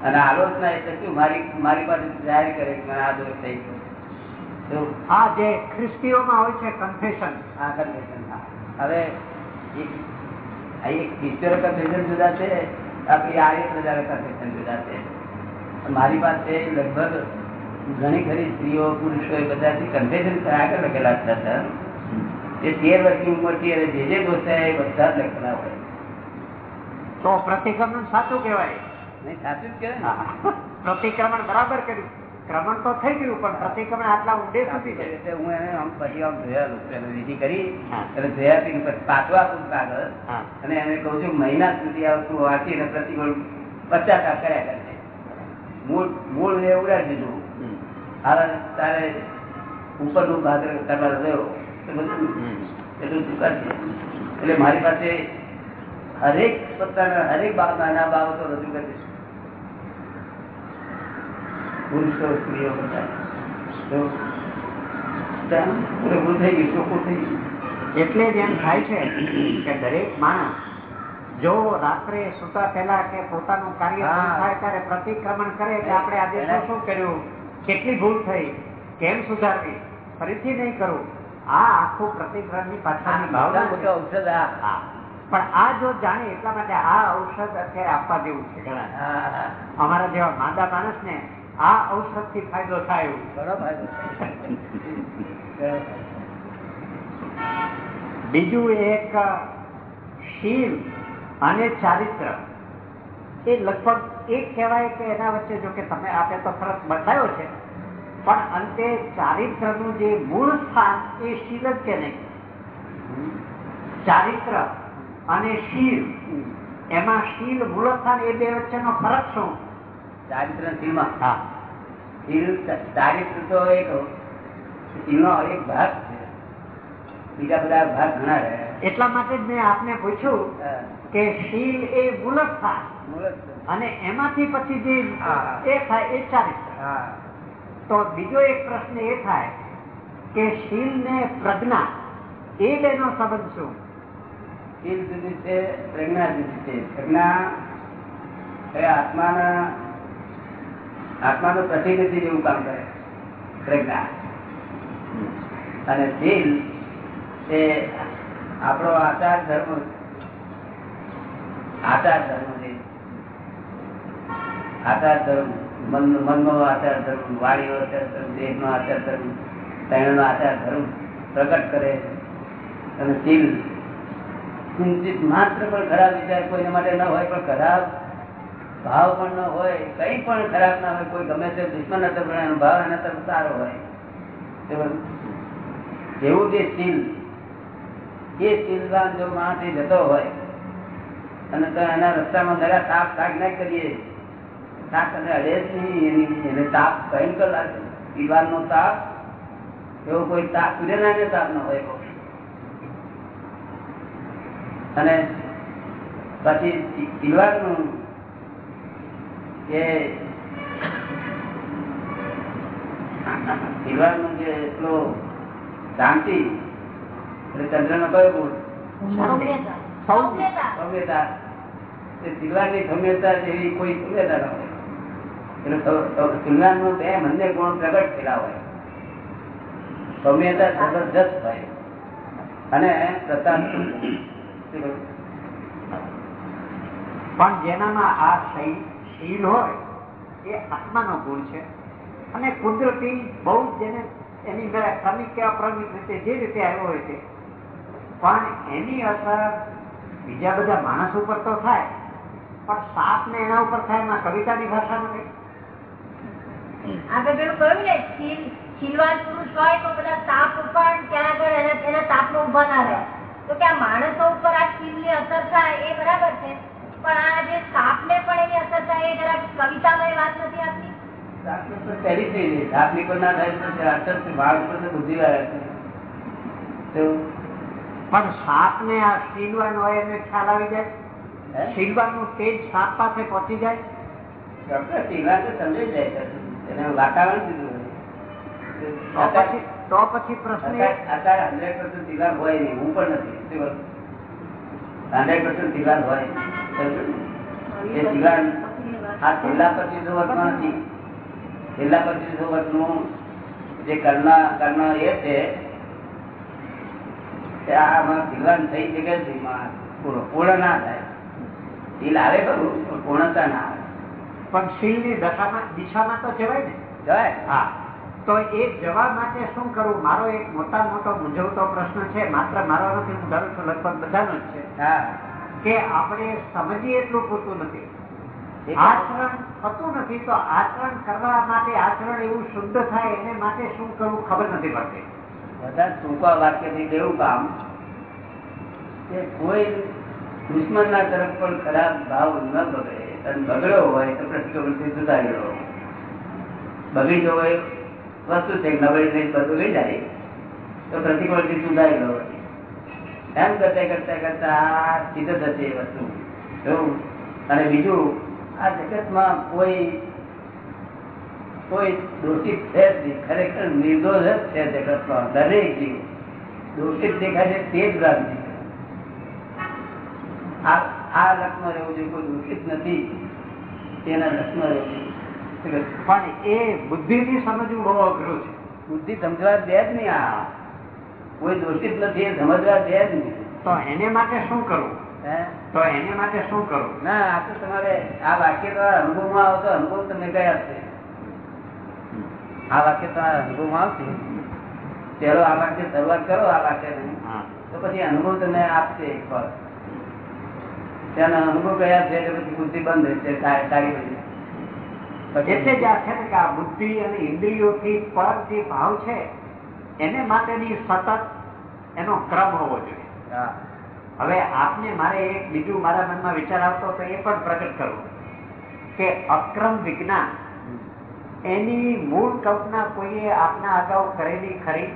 અને આલોચના એટલે શું? મારી મારી પાસે જાહેર કરે કે મને આ દોષ થઈ ગયો. તો આ જે ખ્રિસ્તીઓમાં હોય છે કન્ફેશન આ કન્ફેશન હા. હવે એક ઈશ્વર confession જુદા છે આપણી આર્ય પ્રજાના confession જુદા છે. મારી પાસે લગભગ ઘણી ખરી સ્ત્રીઓ પુરુષો એ બધાથી કન્ફેશન આગળ લખેલા હતા એ તેર વર્ષની ઉંમરથી અને જે જે દોષ એ બધા જ લખેલા હોય. તો પ્રતિક્રમણ સાચું કહેવાય. પ્રતિક્રમણ બરાબર કર્યું. ક્રમણ તો થઈ ગયું પણ પ્રતિક્રમણ આટલા ઊંડે સુધી છે એટલે હું એને આમ પછી આમ જોયા પેલું વિધિ કરી. અને એટલે જોયા પછી આપું કાગળ. અને એને કહું છું મહિના સુધી આવતું વાંચીને પ્રતિકૂળ પચાસ કર્યા કરે મૂળ મૂળ ને ઉડાડી દીધું. હવે તારે ઉપરનું ભાગ કરવા રહ્યો એટલું તું કરજે એટલે મારી પાસે હરેક પોતાના હરેક બાબ નાના બાબતો રજૂ કરે પુરુષો સ્ત્રીઓ બધા. એટલે જ એમ થાય છે કે દરેક માણસ જો રાત્રે સુતા પહેલા કે પોતાનું કાર્ય થાય ત્યારે પ્રતિક્રમણ કરે કે આપણે આજે શું કર્યું કેટલી ભૂલ થઈ કેમ સુધારવી ફરીથી નહીં કરવું આ આખું પ્રતિક્રમણની પાછળની ભાવના ઔષધ. પણ આ જો જાણે એટલા માટે આ ઔષધ અત્યારે આપવા જેવું છે. ઘણા. અમારા જેવા માંદા માણસ ને આ ઔષધથી ફાયદો થાય એવું. બીજું એક શીલ અને ચારિત્ર. એ લગભગ એક કહેવાય કે એના વચ્ચે જો કે તમે આપે તો ફરક બતાવ્યો છે. પણ અંતે ચારિત્રનું જે મૂળ સ્થાન એ શીલ જ કે નહીં? ચારિત્ર. અને શીલ. એમાં શીલ મૂળ એ બે વચ્ચેનો ફરક શું? ચારિત્ર શીલમાં. હા. શીલ ચારિત્ર તો એક શીલનો એક ભાગ છે. બીજા બધા ભાગ ઘણા રહે. એટલા માટે જ મેં આપને પૂછ્યું કે શીલ એ મૂળ સ્થાન મૂળ અને એમાંથી પછી જે. એ થાય એ ચારિત્ર હા. તો બીજો એક પ્રશ્ન એ થાય કે શીલ ને પ્રજ્ઞા એ બેનો સંબંધ શું? શીલ જુદી છે, પ્રજ્ઞા જુદી છે. પ્રજ્ઞા એ આત્માના આત્માનું પ્રતિનિધિ જેવું કામ કરે. પ્રજ્ઞા. અને શીલ એ આપણો આચાર ધર્મ આચાર ધર્મ છે. આચાર ધર્મ, મન, મનનો આચાર ધર્મ, વાણીનો આચાર ધર્મ, દેહનો આચાર ધર્મ તૈણનો આચાર ધર્મ પ્રગટ કરે. અને શીલ કિંચિત માત્ર પણ ખરાબ વિચાર કોઈના માટે ન હોય, પણ ખરાબ ભાવ પણ ન હોય, કઈ પણ ખરાબ ના હોય, કોઈ ગમે તે દુશ્મન હતો, પણ એનો ભાવ એના તરફ સારો હોય. એવું જે શીલ, એ શીલવાન જો માણસ જતો હોય, અને તો એના રસ્તામાં જરા તાપ શાક ના કરીએ. શાક અને અડે જ નહીં, એની તાપ ભયંકર લાગે. શીલવાન તાપ એવો કોઈ તાપ સૂર્યનારાયણ તાપ ન હોય કોઈ. અને પછી શીલવાનનું એ શીલવાનનું જે એટલો શાંતિ એટલે ચંદ્રનો કયો ગુણ? સૌમ્યતા. સૌમ્યતા. સૌમ્યતા. એ શીલવાનની સૌમ્યતા જેવી કોઈ સૌમ્યતા ન હોય. સૌ- શીલવાનનો બે બંને ગુણ પ્રગટ થયેલા હોય. સૌમ્યતા જબરજસ્ત હોય. અને પ્રતાપ. પણ જેનામાં આ શીલ હોય, એ આત્માનો ગુણ છે. અને કુદરતી બહુ જેને એની ક્રમિક કે અક્રમિક રીતે જે રીતે આવ્યો હોય છે. પણ એની અસર બીજા બધા માણસ ઉપર તો થાય, પણ સાપ ને એના ઉપર થાય, એમાં કવિતાની ભાષામાં નહીં આગળ પેલું કહ્યું ને શીલવાન પુરુષ હોય તો તાપ ઉપર ત્યાં આગળ એના તાપ નો ઊભા ના રહે. તો કે આ માણસો ઉપર આ ચીલની અસર થાય એ બરાબર છે પણ આ જે સાપને પણ એની અસર થાય એ જરા કવિતામાં એ વાત નથી આપતી પણ સાપ ને આ હોય એને ખ્યાલ આવી જાય? હે? તેજ સાપ પાસે પહોંચી જાય? ડોક્ટર શીલવાન સમજી જાય એને વાતાવરણ. તો પછી પ્રશ્ન હંડ્રેડ પર્સન્ટ શીલવાન હોય નહીં હું પણ નથી હંડ્રેડ પર્સન્ટ શીલવાન હોય એ શીલવાન આ છેલ્લા પચીસો વર્ષમાં નથી. છેલ્લા પચીસો વર્ષનું જે કરના કરના એ છે આમાં થઈ શકે છે પૂર્ણ ના થાય. દિલ આવે ખરું પણ પૂર્ણતા ના આવે. પણ શીલની દશામાં દિશામાં તો જવાય ને? જવાય. હા. તો એ જવાબ માટે શું કરવું મારો એક મોટા મોટો મૂંઝવતો પ્રશ્ન છે. માત્ર મારો નથી હું ધારું છું લગભગ બધાનો જ છે. કે આપણે સમજીએ એટલું પૂરતું નથી. આચરણ થતું નથી તો આચરણ કરવા માટે આચરણ એવું શુદ્ધ થાય એને માટે શું કરવું ખબર નથી પડતી. બધા ટૂંકા વાક્યથી દેવું કામ કે કોઈ દુશ્મન ના તરફ પણ ખરાબ ભાવ ન બગડે. અને બગડ્યો હોય તો પ્રતિક્રમણથી સુધારેલો બગડી જવો હોય વસ્તુ છે નબળી થઈ બધું લઈ જાય, તો પ્રતિકોળથી સુધારી ગયો એમ કરતા કરતા કરતા સિદ્ધ થશે એ વસ્તુ. અને બીજું, આ જગતમાં કોઈ કોઈ દોષિત છે જ નહીં. ખરેખર નિર્દોષ જ છે જગતમાં. દરેક જીવ દોષિત દેખાય છે તે જ ભ્રાંતિ આ લક્ષમાં રહેવું જોઈએ. કોઈ દોષિત નથી તેના લક્ષમાં રહેવું જોઈએ. પણ એ બુદ્ધિથી સમજવું બહુ અઘરું છે. બુદ્ધિ સમજવા દે જ નહીં આ. કોઈ દોષિત નથી એ સમજવા દે જ નહીં. તો એને માટે શું કરવું? તો એને માટે શું કરવું? ના આ તો તમારે આ વાક્ય તમારા અનુભવમાં આવતો અનુભવ તમને ગયા છે આ વાક્ય તમારા અનુભવમાં આવશે. પેલો આ વાક્ય શરૂઆત કરો આ વાક્ય હા. તો પછી અનુભવ તમને આપશે એક વાર. ત્યાંના અનુભવ કયા છે એટલે પછી બુદ્ધિ બંધ છે સારી બધી. એટલે જ આ છે ને કે આ બુદ્ધિ અને ઇન્દ્રિયોથી પર જે ભાવ છે એને માટેની સતત એનો ક્રમ હોવો જોઈએ. હવે આપને મારે એક બીજું મારા મનમાં વિચાર આવતો તો એ પણ પ્રગટ કરવું. કે અક્રમ વિજ્ઞાન એની મૂળ કલ્પના કોઈએ આપના અગાઉ કરેલી ખરી?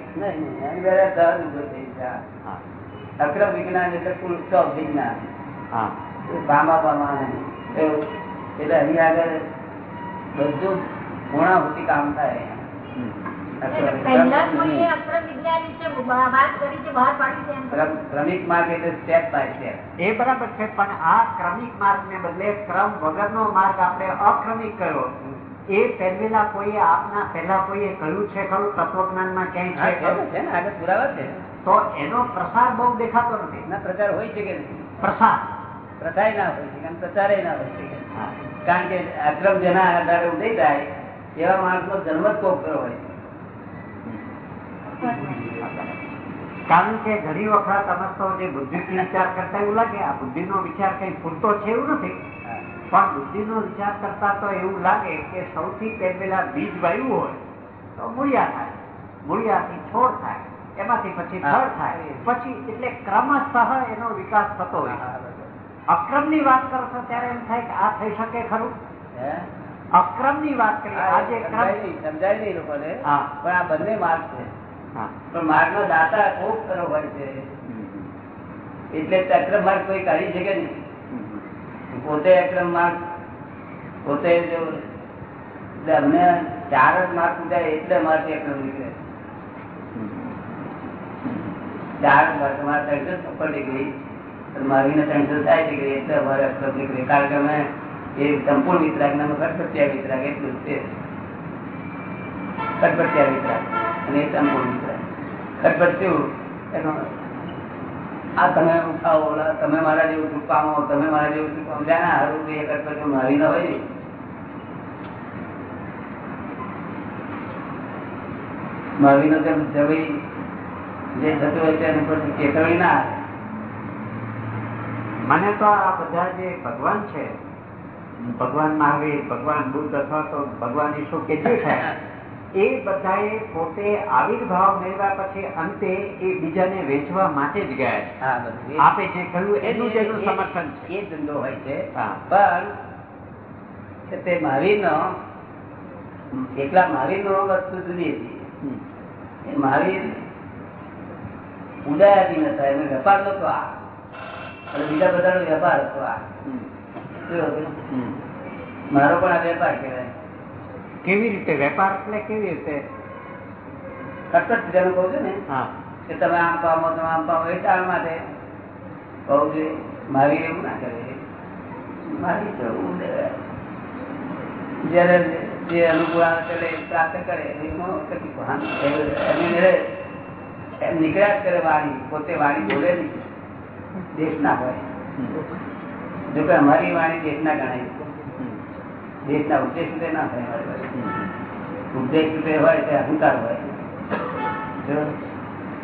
અક્રમ વિજ્ઞાન એટલે કુલ વિજ્ઞાન હા. બામા બામા. એટલે અહીં આગળ બધું પૂર્ણાહુતિ કામ થાય. ક્રમિક માર્ગ એટલે સ્ટેપ બાય સ્ટેપ એ બરાબર છે પણ આ ક્રમિક માર્ગ ને બદલે ક્રમ વગરનો માર્ગ આપણે અક્રમિક કર્યો. એ પહેરેલા કોઈએ આપના પહેલા કોઈએ કહ્યું છે ખરું? તત્વજ્ઞાનમાં ક્યાંય હા, છે આગળ પુરાવા છે. તો એનો પ્રસાર બહુ દેખાતો નથી. ના પ્રચાર હોય છે કે નથી પ્રસાર. પ્રથાય ના હોય છે અને પ્રચારે ના હોય છે. કારણ કે અક્રમ જેના આધારે ઉદય થાય એવા માણસનો જન્મ જ કોપરો હોય. કારણ કે ઘણી વખત અમે જે બુદ્ધિ વિચાર કરતા એવું લાગે આ બુદ્ધિનો વિચાર કઈ પૂરતો છે એવું નથી. પણ બુદ્ધિ નો વિચાર કરતા તો એવું લાગે કે સૌથી પહેલા બીજ વાયુ હોય તો મૂળિયા થાય. મૂળિયાથી છોડ થાય એમાંથી પછી થળ થાય. પછી એટલે ક્રમશઃ એનો વિકાસ થતો હોય. અક્રમની વાત કરો છો ત્યારે એમ થાય કે આ થઈ શકે ખરું? અક્રમની વાત આજે સમજાય નહીં, લોકો ને પણ આ બંને માર્ગ છે. પણ માર્ગ નો દાતા ખૂબ ખરો હોય છે. એટલે અક્રમ માર્ગ કોઈ કાઢી શકે નહીં. પોતે અક્રમ માર્ગ પોતે જો અમને ચાર જ માર્ક પૂજાય એટલે મારથી અક્રમ નીકળે. ચાર માર્ક મારે સફળ છપ્પન ડિગ્રી અને થાય છે કે એટલે અમારે અક્ષર નીકળે કારણ કે અમે એ સંપૂર્ણ વિતરાગ ને અમે ખટપટિયા વિતરાગ, એટલું છે. ખટપટિયા વિતરાગ અને એ સંપૂર્ણ વિતરાગ. ખટપટ એનો આ તમે ઉઠાવો ઓલા તમે મારા જેવું સુખ તમે મારા જેવું જ્યાં ના? હારું એ ખટપટ મારી ન હોય મારી નો જેમ જવી જે થતું હોય એની પછી ચેતવણી ના આવે મને તો આ બધા જે ભગવાન છે ભગવાન મહાવીર ભગવાન બુદ્ધ અથવા તો ભગવાન ઈશુ કે જે છે એ બધાએ પોતે આવિર્ભાવ મેળવ્યા પછી અંતે એ બીજાને વેચવા માટે જ ગયા છે. આપે જે કહ્યું એનું જ એનું સમર્થન છે. એ ધંધો હોય છે. હા. પણ તે મહાવીરનો એકલા મહાવીરનો વસ્તુ જુદી હતી. એ મહાવીર ઉડાયા નથી વેપાર નતો આ અને બીજા બધાનો વેપાર હતો? આ મારો પણ આ વેપાર કહેવાય. કેવી રીતે? વેપાર એટલે કેવી રીતે? સતત જેને કહું છું ને હા. કે તમે આમ પામો તમે આમ પામો એ ટાળ માટે કહું છું મારી એવું ના કરે. મારી ઉદય. જયારે જે અનુકૂળ એ પ્રાપ્ત કરે એમ નીકળ્યા જ કરે વાણી પોતે વાણી બોલે નહીં. દેશના હોય. જો કે અમારી વાણી દેશના ગણાય દેશના ઉદ્દેશ રૂપે ના થાય. ઉપદેશ રીતે હોય તે અહંકાર હોય.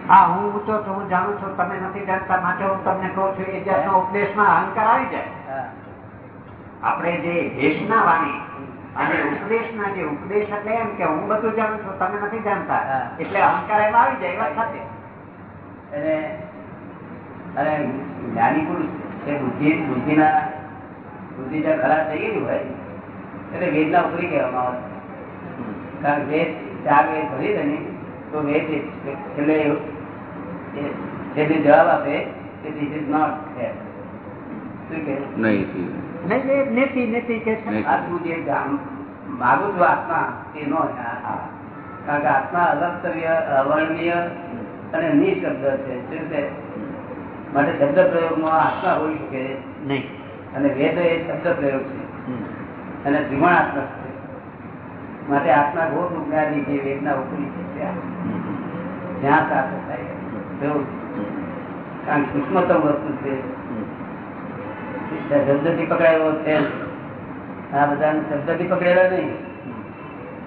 હા હું છું હું જાણું છું તમે નથી જાણતા માટે હું તમને કહું છું એ જાતનો ઉપદેશમાં અહંકાર આવી જાય. આપણે જે દેશના વાણી અને ઉપદેશના જે ઉપદેશ એટલે એમ કે હું બધું જાણું છું તમે નથી જાણતા. એટલે અહંકાર એમાં આવી જાય એવા સાથે અને જ્ઞાની પુરુષ એ બુદ્ધિ બુદ્ધિના બુદ્ધિ જ્યાં ખરાબ થઈ ગયેલી હોય એટલે વેદના ઉપરી કહેવામાં આવે કારણ કે વેદ ચાર વેદ ભરી દે ને તો વેદ એ- છેલ્લે છેલ્લે જવાબ આપે કે ધીસ ઇઝ નોટ ફેર શું નહીં કે. આ તું જે માગું છું આત્મા તે નો. કારણ કે આત્મા અલક્તવ્ય અવર્ણનીય અને નિશબ્દ છે. શું છે માટે શબ્દ પ્રયોગમાં આત્મા હોઈ શકે નહીં. અને વેદ એ શબ્દ પ્રયોગ છે. અને જીવન આત્મા છે. માટે આત્મા બહુ દુઃખદારી છે વેદના ઉપરી છે ત્યાં જ્યાં પ્રાપ્ત થાય. એવું કારણ કે સૂક્ષ્મતમ વસ્તુ છે. શબ્દથી પકડાયેલો છે. આ બધા શબ્દથી પકડેલા નહીં.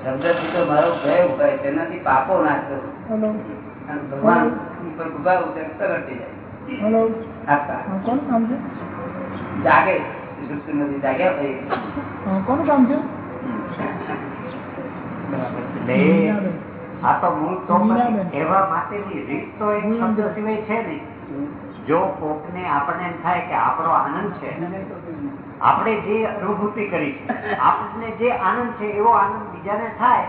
શબ્દથી તો મારો ભય ઉપાય તેનાથી પાપો નાખ્યો અને ભગવાન ઉપર કૃપા ઉતરે પ્રગટી જાય. કોનું કામ છે? જાગે. નથી જાગ્યા ભાઈ. કોનું કામ છે? આ તો મૂળ તો એવા માટેની રીત તો એક શબ્દ સિવાય છે નહીં. જો કોકને આપણને એમ થાય કે આપણો આનંદ છે આપણે જે અનુભૂતિ કરી છે આપણને જે આનંદ છે એવો આનંદ બીજાને થાય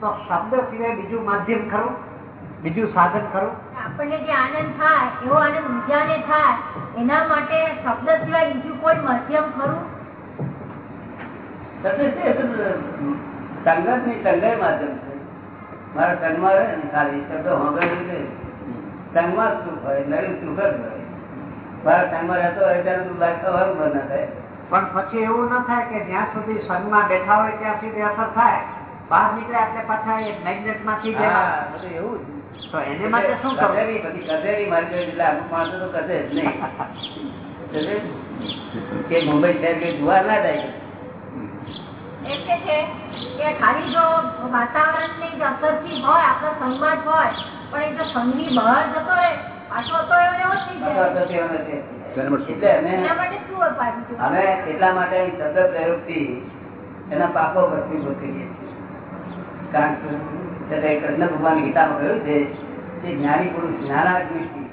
તો શબ્દ સિવાય બીજું માધ્યમ ખરું? બીજું સાધન ખરું? આપણને જે આનંદ થાય એવો આનંદ બીજાને થાય એના માટે શબ્દ સિવાય બીજું કોઈ માધ્યમ ખરું? તો સંગતની સંગય માધ્યમ છે. મારા સંગમાં રહે ને ખાલી શબ્દ સાંભળેલું સંગમાં સુખ હોય નવી સુખ જ હોય. મારા સંગમાં રહેતો હોય ત્યારે તું લાગતો હોય બંધ ના થાય. પણ પછી એવું ન થાય કે જ્યાં સુધી સંગમાં બેઠા હોય ત્યાં સુધી અસર થાય. બહાર નીકળે એટલે પાછા એ મેગ્નેટમાંથી એવું જ. તો એને માટે શું કરવું? બધી કચેરી મારી જોડે એટલે અમુક માણસો તો કચે જ નહીં? કે મુંબઈ શહેર કે જોવા ના જાય? એમ છે કે ખાલી જો વાતાવરણની જ અસરથી હોય આપણા સંઘમાં જ હોય પણ એ જો સંઘની બહાર જતો રહે પાછો તો એવો થઈ જાય. નથી. તેના એટલે અમે એના માટે શું ઉપાય એટલા માટે સતત પ્રયોગથી એના પાપો ભરતી કરીએ કારણ કે કૃષ્ણ ભગવાન ગીતામાં કહ્યું છે કે જ્ઞાની પુરુષ જ્ઞાનાગ્નિથી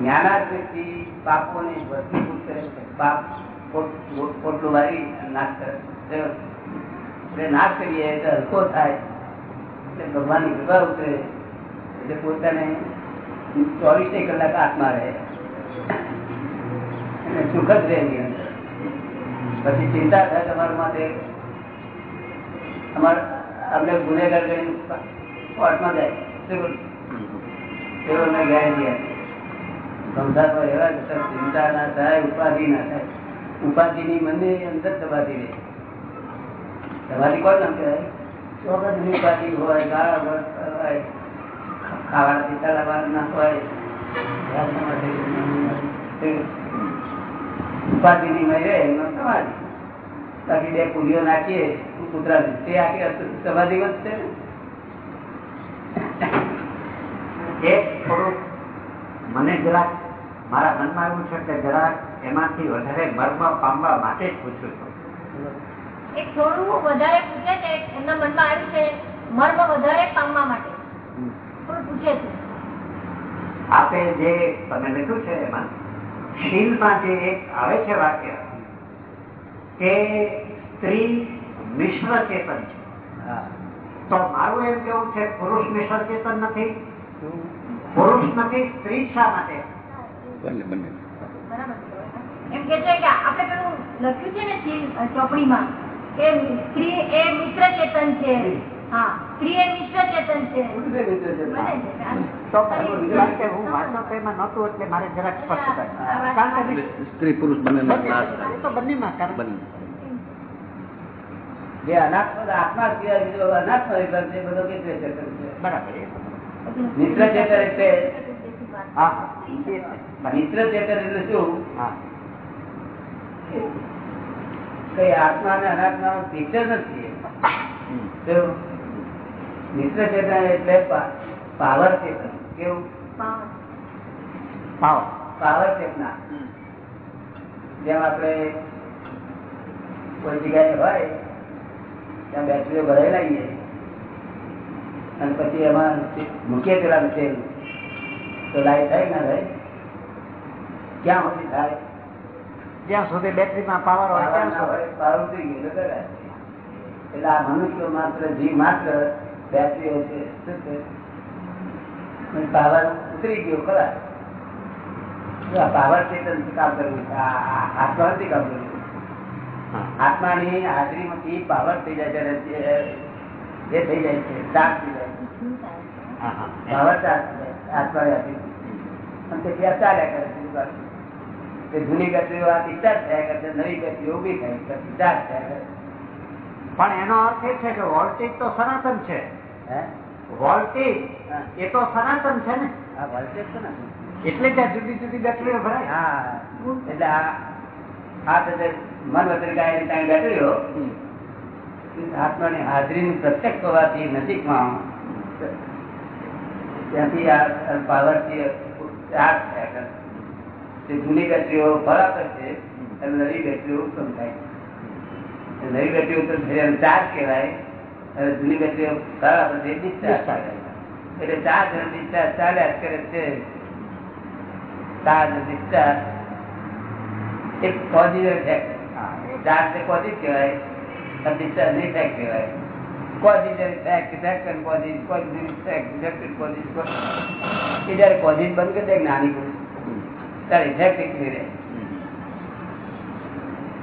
જ્ઞાનાગ્નિથી પાપોને ભસ્મીભૂત કરે છે. પાપ પોટ- પોટ- પોટલું વાળી નાશ કરે એટલે નાશ કરીએ એટલે હલકો થાય. એટલે ભગવાનની કૃપા ઉતરે. એટલે પોતાને ચોવીસે કલાક હાથમાં રહે. અને સુખ જ રહે એની અંદર. પછી ચિંતા થાય તમારા માટે. અમાર અમને ગુનેગાર કરી કોર્ટમાં જાય, શું બોલું? તેઓ ગેરંટી સંસારમાં એવા ચિંતા ના થાય, ઉપાધિ ના થાય. ઉપાધિની મને અંદર દબાતી રહે. સમાધિ કોણ નામ કહેવાય? ચોકસની ઉપાધિ હોય, ગાળા હોય, ખાવાના પીતા લાવવાના ના હોય ઉપાધિની મય રહે એમાં સમાધિ. બાકી બે પુલીઓ નાખીએ કૂતરા તે આખી સમાધિ વધશે ને? એક થોડુંક મને જરાક મારા મનમાં એવું છે કે જરાક એમાંથી વધારે મર્મ પામવા માટે જ પૂછું છું. એક થોડું વધારે પૂછે છે એમના મનમાં આવ્યું છે મર્મ વધારે પામવા માટે. થોડું પૂછે છે. આપે જે તમે લખ્યું છે એમાં શીલમાં જે એક આવે છે વાક્ય કે સ્ત્રી મિશ્ર ચેતન છે. તો મારું એમ કેવું છે પુરુષ મિશ્ર ચેતન નથી? પુરુષ નથી સ્ત્રી શા માટે? બંને બંને. બરાબર. છે. એમ કે છે કે આપણે પેલું લખ્યું છે ને ચોપડીમાં કે સ્ત્રી એ મિત્ર ચેતન છે. હા સ્ત્રી એ મિશ્ર ચેતન છે. સ્ત્રી પુરુષ બંને જે અનાત્મ આત્મા સિવાય બીજો અનાત્મ વિભાગ છે એ બધો મિત્ર છે? બરાબર મિત્ર ચેતન એટલે. મિત્ર ચેતન એટલે શું? કઈ કે આત્મા અને અનાત્મા પિક્ચર નથી મિત્ર ચેતન એટલે પાવર ચેતન કેવું? પાવર. પાવર. ચેતના જેમ આપણે કોઈ જગ્યાએ હોય ત્યાં બેટરીઓ ભરાઈ લાવીએ અને પછી એમાં મૂકીએ પેલા તેલ તો લાઈટ થાય ના થાય? ક્યાં સુધી થાય? જ્યાં સુધી બેટરીમાં પાવર હોય પાવર ત્યાં ના સુધી. હોય, પાવર ઉતરી ગયો એટલે. આ મનુષ્ય માત્ર જીવ માત્ર બેટરીઓ છે શું છે? પાવર ઉતરી ગયો ખરા. પાવર ચેતન કામ કરવું છે. આ- આ આત્મા કામ કરવું. આત્માની હાજરીમાંથી પાવર થઈ જાય છે એ થઈ જાય છે ચાર્જ થઈ જાય છે. પાવર ચાર્જ અને તે ત્યાં ચાલ્યા કરે છે જૂની આ ડિસ્ચાર્જ થયા નવી બેટરીઓ ઊભી થયા કરે પણ એનો અર્થ એ છે કે વોલ્ટેજ તો સનાતન છે. હે? વોલ્ટેજ? એ તો સનાતન છે ને. આ વોલ્ટેજ છે ને. એટલે ત્યાં જુદી જુદી બેટરીઓ ભરાય. હા. એટલે તે મન વચન ત્યાં બેટરીઓ આત્માની હાજરીનું પ્રત્યક્ષ હોવાથી નજીકમાં ત્યાંથી આ પાવરથી ચાર્જ થયા કરે તે જૂની બેટરીઓ બરાબર છે. અને નવી બેટરીઓ ઉત્પન્ન થાય નવી બેટરી ઉત્પન્ન થઈ ચાર્જ કહેવાય. અને જૂની બેટરીઓ ખરાબ ડિસ્ચાર્જ એટલે ચાર્જ અને ડિસ્ચાર્જ ચાલ્યા જ કરે છે. ચાર્જ અને ડિસ્ચાર્જ. એક પોઝિટિવ ઇફેક્ટ ચાર્જ પોઝિટિવ કહેવાય અને ડિસ્ચાર્જ ઇફેક્ટ કહેવાય. પોઝિટિવ ઇફેક્ટ ઇફેક્ટ અને પોઝિટિવ ઇફેક્ટ ઇફેક્ટ અને પોઝિટિવ એ જયારે પોઝિટિવ બંધ કરી દે નાની પુરુષ ત્યારે ઇફેક્ટ એક રહે.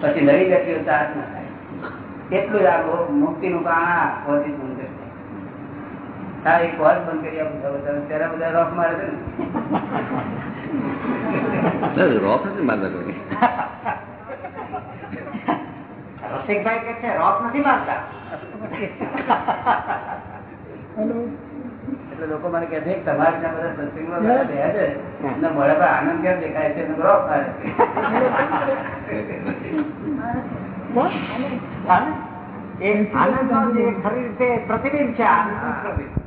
પછી નવી બેટરીઓ ચાર્જ ના થાય. એટલું જ આ મુક્તિ નું કારણ પોઝિટિવ બંધ કરી હા એક વાર બંધ કરી આપું બધા ત્યારે બધા રોક મારે છે ને? ના, નથી મારતા કોઈ. રસિકભાઈ કે છે રોક નથી મારતા? એટલે લોકો મને કહે છે કે તમારે ત્યાં બધા સત્સંગમાં બધા રહ્યા છે. એમના મોઢા પર આનંદ કેમ દેખાય છે? એમનો રોક મારે. છે. એ આનંદનો જે ખરી રીતે પ્રતિબિંબ છે. આનંદ